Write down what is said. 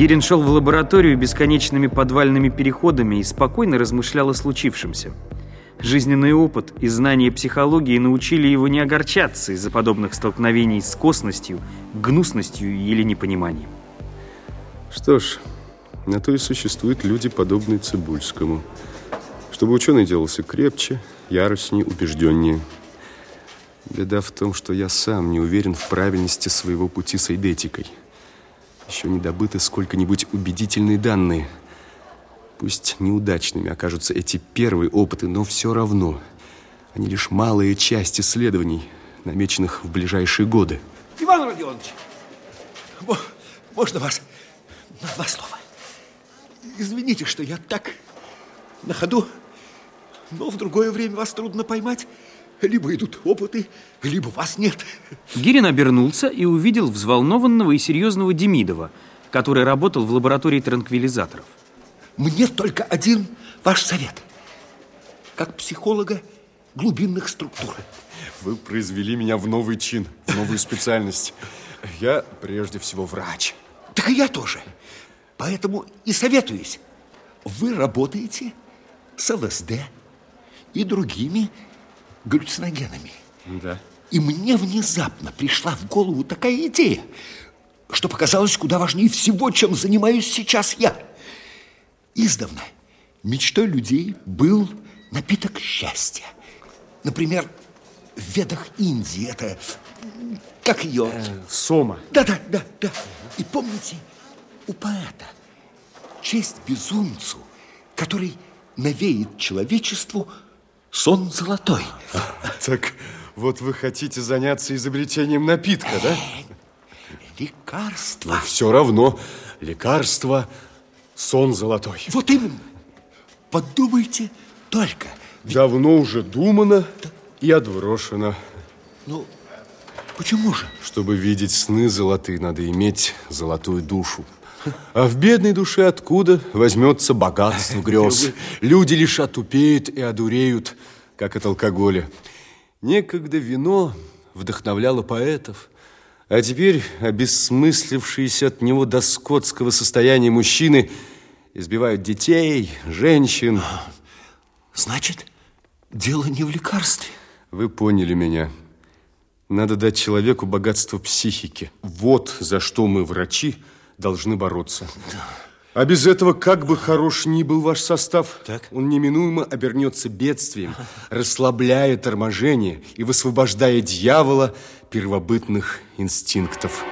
Гирин шел в лабораторию бесконечными подвальными переходами и спокойно размышлял о случившемся. Жизненный опыт и знания психологии научили его не огорчаться из-за подобных столкновений с косностью, гнусностью или непониманием. Что ж, на то и существуют люди, подобные Цибульскому. Чтобы ученый делался крепче, яростнее, убежденнее. Беда в том, что я сам не уверен в правильности своего пути с эйдетикой. Еще не добыты сколько-нибудь убедительные данные. Пусть неудачными окажутся эти первые опыты, но все равно они лишь малая часть исследований, намеченных в ближайшие годы. Иван Родионович, можно вас на два слова? Извините, что я так на ходу, но в другое время вас трудно поймать. Либо идут опыты, либо вас нет. Гирин обернулся и увидел взволнованного и серьезного Демидова, который работал в лаборатории транквилизаторов. Мне только один ваш совет. Как психолога глубинных структур. Вы произвели меня в новый чин, в новую специальность. Я прежде всего врач. Так и я тоже. Поэтому и советуюсь. Вы работаете с ЛСД и другими галлюциногенами. Да. И мне внезапно пришла в голову такая идея, что показалось куда важнее всего, чем занимаюсь сейчас я. Издавна мечтой людей был напиток счастья. Например, в ведах Индии это... Как ее? Э, сома. Да-да, да, да. И помните, у поэта честь безумцу, который навеет человечеству сон золотой. Так вот вы хотите заняться изобретением напитка, да? Лекарство. Но все равно лекарство, сон золотой. Вот именно. Подумайте только. Ведь... Давно уже думано да. и отброшено. Ну, почему же? Чтобы видеть сны золотые, надо иметь золотую душу. А в бедной душе откуда возьмется богатство грез? Люди лишь отупеют и одуреют, как от алкоголя. Некогда вино вдохновляло поэтов, а теперь обессмыслившиеся от него до скотского состояния мужчины избивают детей, женщин. Значит, дело не в лекарстве. Вы поняли меня. Надо дать человеку богатство психики. Вот за что мы, врачи, должны бороться. Да. А без этого, как бы хорош ни был ваш состав, так? он неминуемо обернется бедствием, расслабляя торможение и высвобождая дьявола первобытных инстинктов.